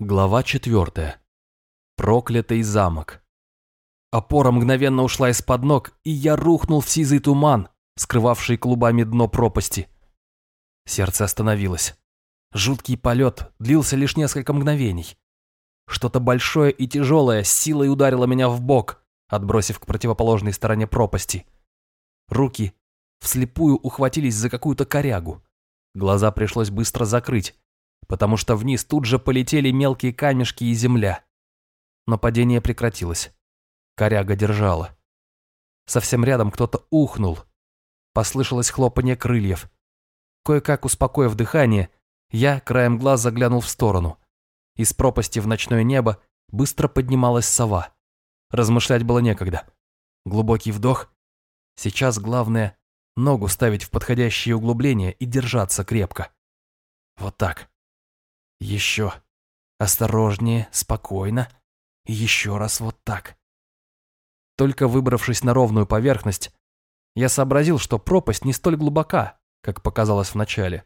Глава четвертая. Проклятый замок. Опора мгновенно ушла из-под ног, и я рухнул в сизый туман, скрывавший клубами дно пропасти. Сердце остановилось. Жуткий полет длился лишь несколько мгновений. Что-то большое и тяжелое с силой ударило меня в бок, отбросив к противоположной стороне пропасти. Руки вслепую ухватились за какую-то корягу. Глаза пришлось быстро закрыть, потому что вниз тут же полетели мелкие камешки и земля. Но падение прекратилось. Коряга держала. Совсем рядом кто-то ухнул. Послышалось хлопанье крыльев. Кое-как успокоив дыхание, я краем глаз заглянул в сторону. Из пропасти в ночное небо быстро поднималась сова. Размышлять было некогда. Глубокий вдох. Сейчас главное – ногу ставить в подходящее углубление и держаться крепко. Вот так. Еще. Осторожнее, спокойно. И еще раз вот так. Только выбравшись на ровную поверхность, я сообразил, что пропасть не столь глубока, как показалось вначале.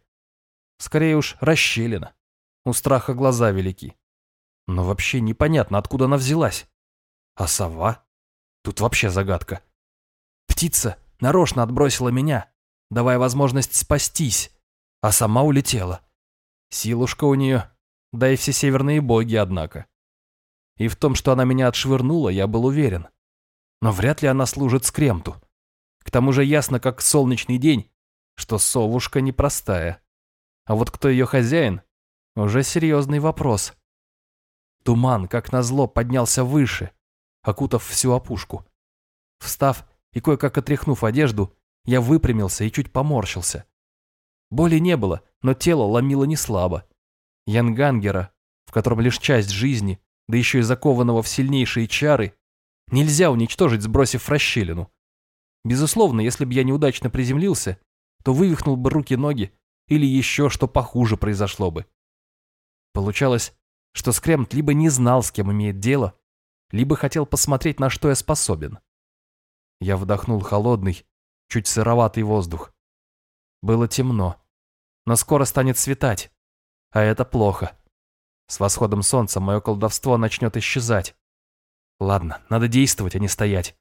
Скорее уж расщелина. У страха глаза велики. Но вообще непонятно, откуда она взялась. А сова? Тут вообще загадка. Птица нарочно отбросила меня, давая возможность спастись, а сама улетела. Силушка у нее, да и все северные боги, однако. И в том, что она меня отшвырнула, я был уверен. Но вряд ли она служит скремту. К тому же ясно, как солнечный день, что совушка непростая. А вот кто ее хозяин, уже серьезный вопрос. Туман, как назло, поднялся выше, окутав всю опушку. Встав и кое-как отряхнув одежду, я выпрямился и чуть поморщился. Боли не было, но тело ломило не слабо. Янгангера, в котором лишь часть жизни, да еще и закованного в сильнейшие чары, нельзя уничтожить, сбросив расщелину. Безусловно, если бы я неудачно приземлился, то вывихнул бы руки-ноги или еще что похуже произошло бы. Получалось, что Скремт либо не знал, с кем имеет дело, либо хотел посмотреть, на что я способен. Я вдохнул холодный, чуть сыроватый воздух. Было темно но скоро станет светать, а это плохо. С восходом солнца мое колдовство начнет исчезать. Ладно, надо действовать, а не стоять.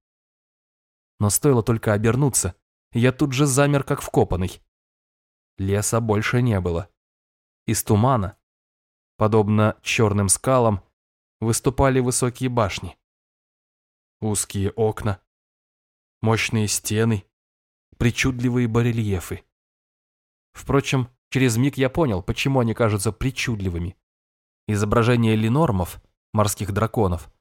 Но стоило только обернуться, и я тут же замер, как вкопанный. Леса больше не было. Из тумана, подобно черным скалам, выступали высокие башни. Узкие окна, мощные стены, причудливые барельефы. Впрочем, через миг я понял, почему они кажутся причудливыми. Изображения линормов, морских драконов,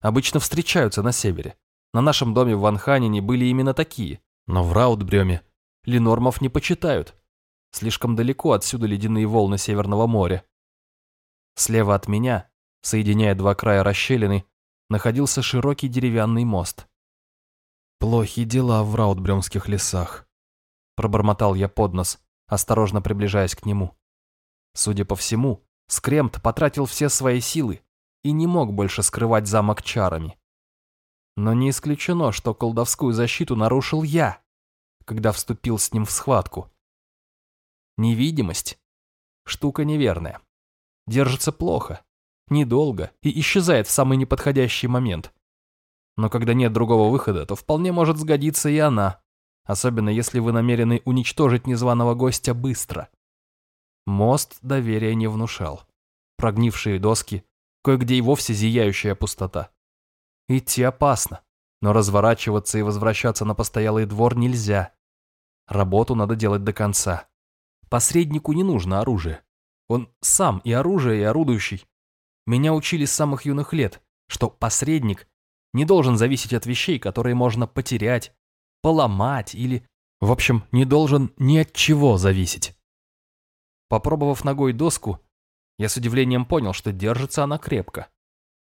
обычно встречаются на севере. На нашем доме в Ванханине были именно такие, но в Раутбрёме линормов не почитают. Слишком далеко отсюда ледяные волны Северного моря. Слева от меня, соединяя два края расщелины, находился широкий деревянный мост. «Плохи дела в раутбрёмских лесах», – пробормотал я под нос, осторожно приближаясь к нему. Судя по всему, Скремт потратил все свои силы и не мог больше скрывать замок чарами. Но не исключено, что колдовскую защиту нарушил я, когда вступил с ним в схватку. Невидимость – штука неверная. Держится плохо, недолго и исчезает в самый неподходящий момент. Но когда нет другого выхода, то вполне может сгодиться и она особенно если вы намерены уничтожить незваного гостя быстро. Мост доверия не внушал. Прогнившие доски, кое-где и вовсе зияющая пустота. Идти опасно, но разворачиваться и возвращаться на постоялый двор нельзя. Работу надо делать до конца. Посреднику не нужно оружие. Он сам и оружие, и орудующий. Меня учили с самых юных лет, что посредник не должен зависеть от вещей, которые можно потерять, поломать или... В общем, не должен ни от чего зависеть. Попробовав ногой доску, я с удивлением понял, что держится она крепко.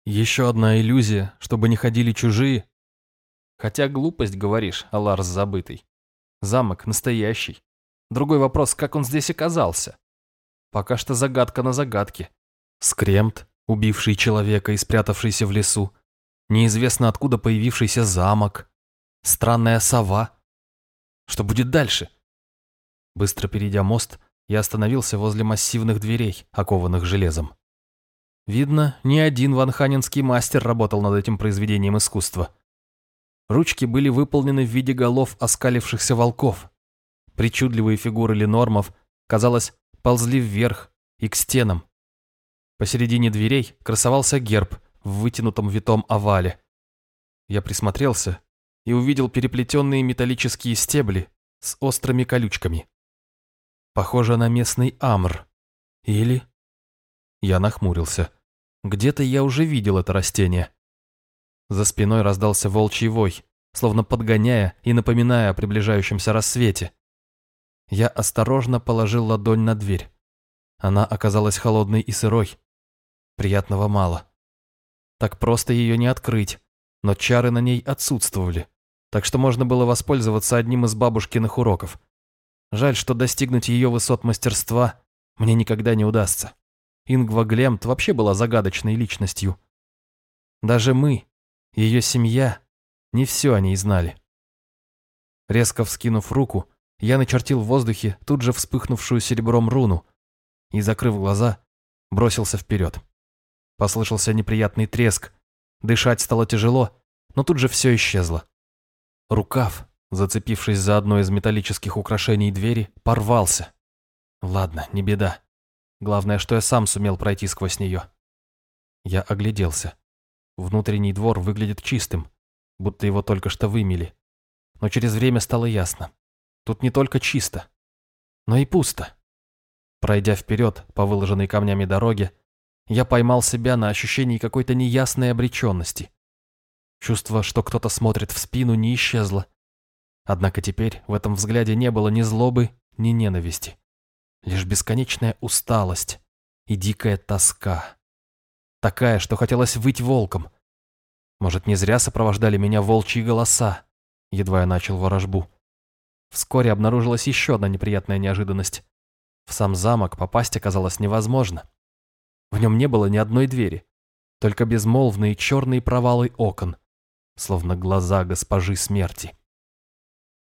Еще одна иллюзия, чтобы не ходили чужие. Хотя глупость, говоришь, Аларс забытый. Замок настоящий. Другой вопрос, как он здесь оказался? Пока что загадка на загадке. Скремт, убивший человека и спрятавшийся в лесу. Неизвестно откуда появившийся замок. Странная сова. Что будет дальше? Быстро перейдя мост, я остановился возле массивных дверей, окованных железом. Видно, не один ванханинский мастер работал над этим произведением искусства. Ручки были выполнены в виде голов оскалившихся волков. Причудливые фигуры ленормов, казалось, ползли вверх и к стенам. Посередине дверей красовался герб в вытянутом витом овале. Я присмотрелся и увидел переплетенные металлические стебли с острыми колючками. Похоже на местный амр. Или... Я нахмурился. Где-то я уже видел это растение. За спиной раздался волчий вой, словно подгоняя и напоминая о приближающемся рассвете. Я осторожно положил ладонь на дверь. Она оказалась холодной и сырой. Приятного мало. Так просто ее не открыть, но чары на ней отсутствовали, так что можно было воспользоваться одним из бабушкиных уроков. Жаль, что достигнуть ее высот мастерства мне никогда не удастся. Ингва Глемт вообще была загадочной личностью. Даже мы, ее семья, не все о ней знали. Резко вскинув руку, я начертил в воздухе тут же вспыхнувшую серебром руну и, закрыв глаза, бросился вперед. Послышался неприятный треск, дышать стало тяжело, но тут же все исчезло. Рукав, зацепившись за одно из металлических украшений двери, порвался. Ладно, не беда. Главное, что я сам сумел пройти сквозь нее. Я огляделся. Внутренний двор выглядит чистым, будто его только что вымели. Но через время стало ясно. Тут не только чисто, но и пусто. Пройдя вперед по выложенной камнями дороге, я поймал себя на ощущении какой-то неясной обреченности. Чувство, что кто-то смотрит в спину, не исчезло. Однако теперь в этом взгляде не было ни злобы, ни ненависти лишь бесконечная усталость и дикая тоска. Такая, что хотелось выть волком. Может, не зря сопровождали меня волчьи голоса, едва я начал ворожбу. Вскоре обнаружилась еще одна неприятная неожиданность. В сам замок попасть оказалось невозможно. В нем не было ни одной двери, только безмолвные черные провалы окон, словно глаза госпожи смерти.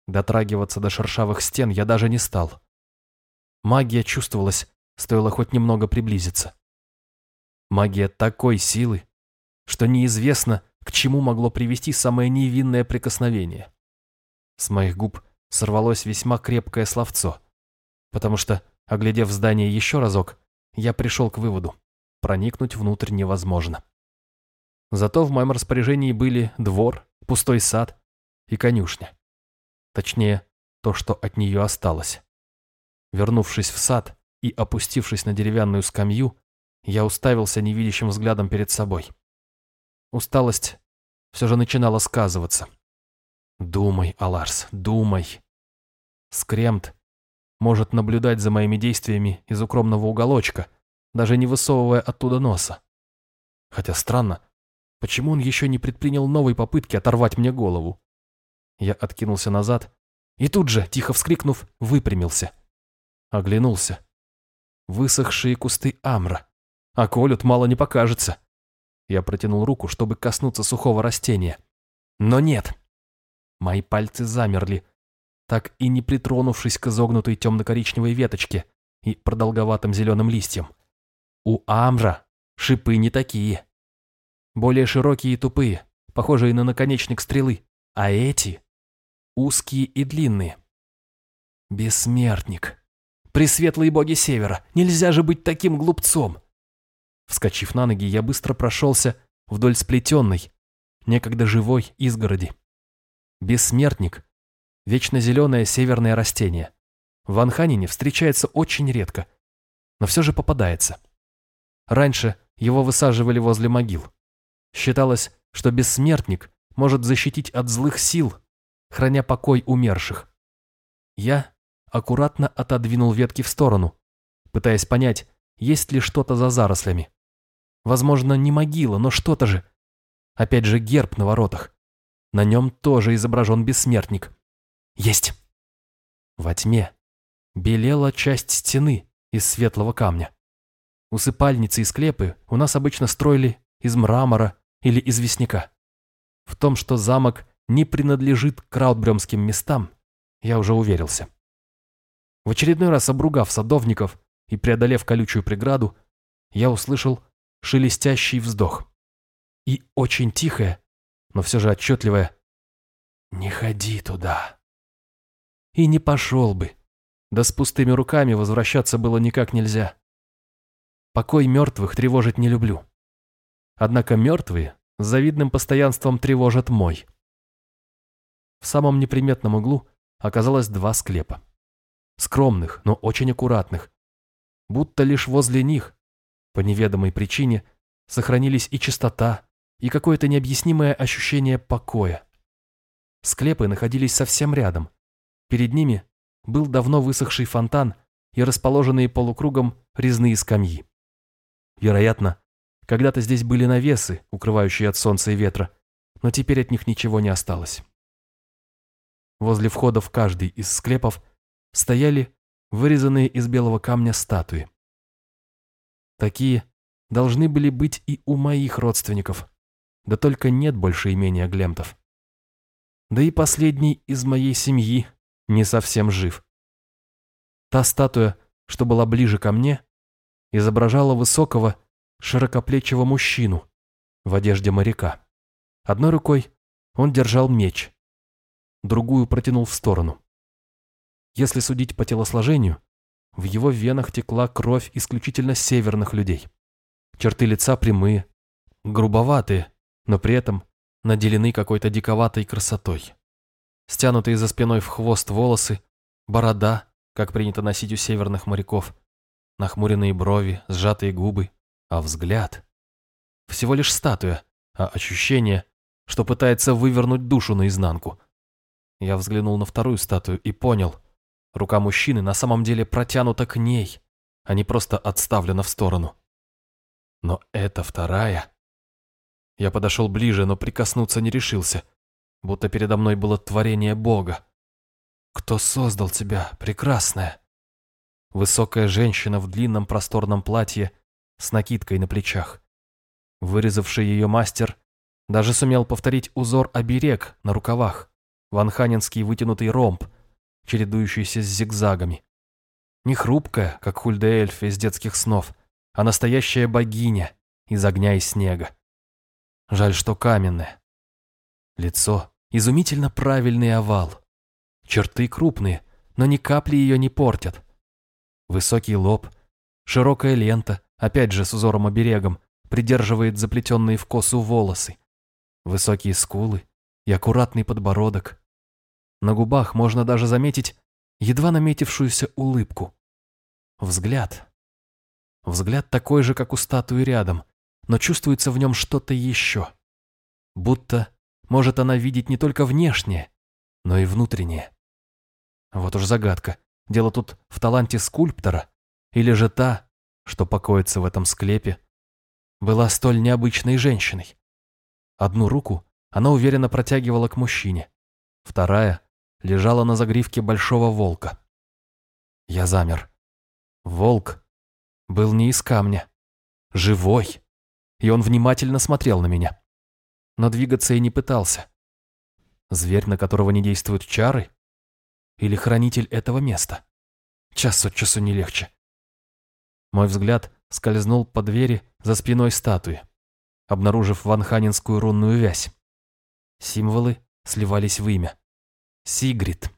Дотрагиваться до шершавых стен я даже не стал. Магия чувствовалась, стоило хоть немного приблизиться. Магия такой силы, что неизвестно, к чему могло привести самое невинное прикосновение. С моих губ сорвалось весьма крепкое словцо, потому что, оглядев здание еще разок, я пришел к выводу – проникнуть внутрь невозможно. Зато в моем распоряжении были двор, пустой сад и конюшня. Точнее, то, что от нее осталось. Вернувшись в сад и опустившись на деревянную скамью, я уставился невидящим взглядом перед собой. Усталость все же начинала сказываться. Думай, Аларс, думай. Скремт может наблюдать за моими действиями из укромного уголочка, даже не высовывая оттуда носа. Хотя странно, почему он еще не предпринял новой попытки оторвать мне голову? Я откинулся назад и тут же, тихо вскрикнув, выпрямился. Оглянулся. Высохшие кусты амра. А колют мало не покажется. Я протянул руку, чтобы коснуться сухого растения. Но нет. Мои пальцы замерли, так и не притронувшись к изогнутой темно-коричневой веточке и продолговатым зеленым листьям. У амра шипы не такие. Более широкие и тупые, похожие на наконечник стрелы. А эти узкие и длинные. Бессмертник. Пресветлые боги Севера, нельзя же быть таким глупцом!» Вскочив на ноги, я быстро прошелся вдоль сплетенной, некогда живой изгороди. Бессмертник – вечно зеленое северное растение. В Анханине встречается очень редко, но все же попадается. Раньше его высаживали возле могил. Считалось, что бессмертник может защитить от злых сил, храня покой умерших. Я аккуратно отодвинул ветки в сторону, пытаясь понять, есть ли что-то за зарослями. Возможно, не могила, но что-то же. Опять же герб на воротах. На нем тоже изображен бессмертник. Есть. Во тьме белела часть стены из светлого камня. Усыпальницы и склепы у нас обычно строили из мрамора или известняка. В том, что замок не принадлежит краудбремским местам, я уже уверился. В очередной раз обругав садовников и преодолев колючую преграду, я услышал шелестящий вздох. И очень тихое, но все же отчетливое «Не ходи туда». И не пошел бы. Да с пустыми руками возвращаться было никак нельзя. Покой мертвых тревожить не люблю. Однако мертвые с завидным постоянством тревожат мой. В самом неприметном углу оказалось два склепа. Скромных, но очень аккуратных. Будто лишь возле них, по неведомой причине, сохранились и чистота, и какое-то необъяснимое ощущение покоя. Склепы находились совсем рядом. Перед ними был давно высохший фонтан и расположенные полукругом резные скамьи. Вероятно, когда-то здесь были навесы, укрывающие от солнца и ветра, но теперь от них ничего не осталось. Возле входа в каждый из склепов стояли вырезанные из белого камня статуи. Такие должны были быть и у моих родственников, да только нет больше имения Глемтов. Да и последний из моей семьи не совсем жив. Та статуя, что была ближе ко мне, изображала высокого, широкоплечего мужчину в одежде моряка. Одной рукой он держал меч, другую протянул в сторону. Если судить по телосложению, в его венах текла кровь исключительно северных людей. Черты лица прямые, грубоватые, но при этом наделены какой-то диковатой красотой. Стянутые за спиной в хвост волосы, борода, как принято носить у северных моряков, нахмуренные брови, сжатые губы, а взгляд. Всего лишь статуя, а ощущение, что пытается вывернуть душу наизнанку. Я взглянул на вторую статую и понял, рука мужчины на самом деле протянута к ней, а не просто отставлена в сторону. Но это вторая... Я подошел ближе, но прикоснуться не решился, будто передо мной было творение Бога. Кто создал тебя, прекрасная? Высокая женщина в длинном просторном платье с накидкой на плечах. Вырезавший ее мастер даже сумел повторить узор оберег на рукавах, ванханинский вытянутый ромб, чередующийся с зигзагами. Не хрупкая, как Хульда-эльф из детских снов, а настоящая богиня из огня и снега. Жаль, что каменное. Лицо – изумительно правильный овал. Черты крупные, но ни капли ее не портят. Высокий лоб, широкая лента, опять же с узором-оберегом, придерживает заплетенные в косу волосы. Высокие скулы и аккуратный подбородок. На губах можно даже заметить едва наметившуюся улыбку. Взгляд. Взгляд такой же, как у статуи рядом, но чувствуется в нем что-то еще. Будто может она видеть не только внешнее, но и внутреннее. Вот уж загадка. Дело тут в таланте скульптора, или же та, что покоится в этом склепе, была столь необычной женщиной. Одну руку она уверенно протягивала к мужчине, вторая лежала на загривке большого волка. Я замер. Волк был не из камня, живой и он внимательно смотрел на меня. Но двигаться и не пытался. Зверь, на которого не действуют чары? Или хранитель этого места? Час от часу не легче. Мой взгляд скользнул по двери за спиной статуи, обнаружив ванханинскую рунную вязь. Символы сливались в имя. Сигрид.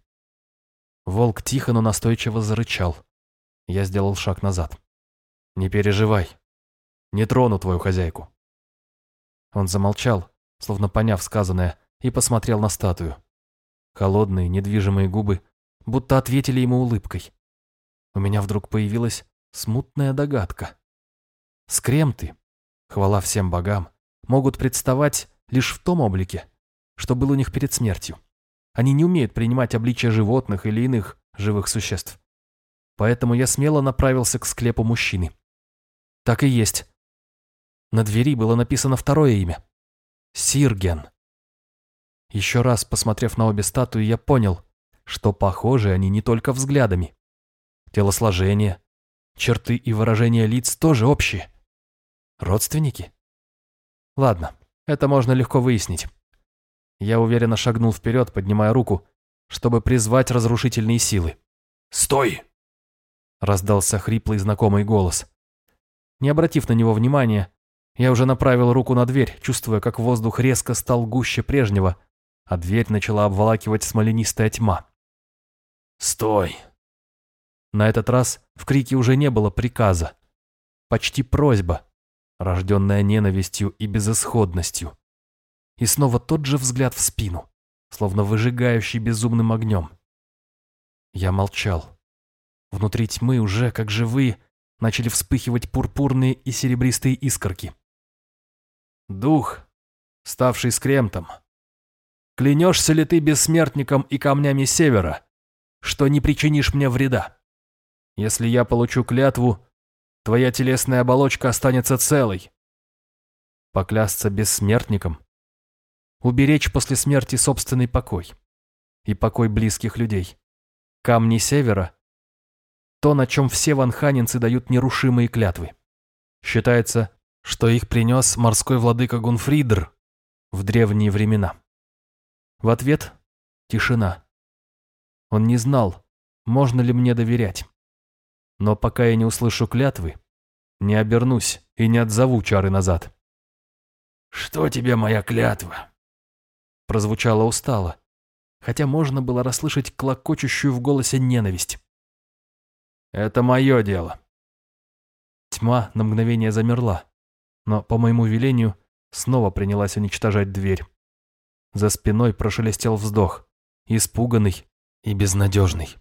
Волк тихо, но настойчиво зарычал. Я сделал шаг назад. «Не переживай, не трону твою хозяйку». Он замолчал, словно поняв сказанное, и посмотрел на статую. Холодные, недвижимые губы будто ответили ему улыбкой. У меня вдруг появилась смутная догадка. Скремты, хвала всем богам, могут представать лишь в том облике, что был у них перед смертью. Они не умеют принимать обличия животных или иных живых существ. Поэтому я смело направился к склепу мужчины. Так и есть. На двери было написано второе имя. Сирген. Еще раз посмотрев на обе статуи, я понял, что похожи они не только взглядами. Телосложение, черты и выражения лиц тоже общие. Родственники? Ладно, это можно легко выяснить. Я уверенно шагнул вперед, поднимая руку, чтобы призвать разрушительные силы. «Стой!» Раздался хриплый знакомый голос. Не обратив на него внимания, Я уже направил руку на дверь, чувствуя, как воздух резко стал гуще прежнего, а дверь начала обволакивать смоленистая тьма. «Стой!» На этот раз в крике уже не было приказа. Почти просьба, рожденная ненавистью и безысходностью. И снова тот же взгляд в спину, словно выжигающий безумным огнем. Я молчал. Внутри тьмы уже, как живые, начали вспыхивать пурпурные и серебристые искорки. «Дух, ставший скремтом, клянешься ли ты бессмертником и камнями севера, что не причинишь мне вреда? Если я получу клятву, твоя телесная оболочка останется целой. Поклясться бессмертником, уберечь после смерти собственный покой и покой близких людей. Камни севера – то, на чем все ванханинцы дают нерушимые клятвы. Считается, что их принес морской владыка Гунфридр в древние времена. В ответ – тишина. Он не знал, можно ли мне доверять. Но пока я не услышу клятвы, не обернусь и не отзову чары назад. «Что тебе моя клятва?» Прозвучало устало, хотя можно было расслышать клокочущую в голосе ненависть. «Это мое дело». Тьма на мгновение замерла, но, по моему велению, снова принялась уничтожать дверь. За спиной прошелестел вздох, испуганный и безнадежный.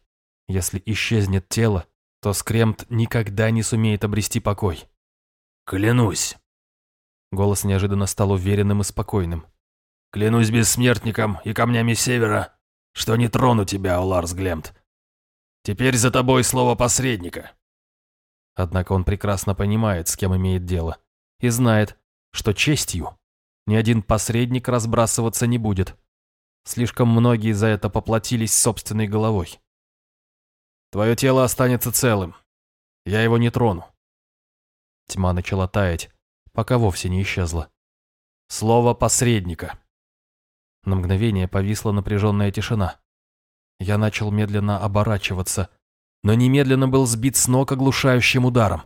Если исчезнет тело, то Скремт никогда не сумеет обрести покой. «Клянусь!» Голос неожиданно стал уверенным и спокойным. «Клянусь бессмертником и камнями севера, что не трону тебя, Уларс Глемт. Теперь за тобой слово посредника». Однако он прекрасно понимает, с кем имеет дело, и знает, что честью ни один посредник разбрасываться не будет. Слишком многие за это поплатились собственной головой. Твое тело останется целым. Я его не трону. Тьма начала таять, пока вовсе не исчезла. Слово посредника. На мгновение повисла напряженная тишина. Я начал медленно оборачиваться, но немедленно был сбит с ног оглушающим ударом.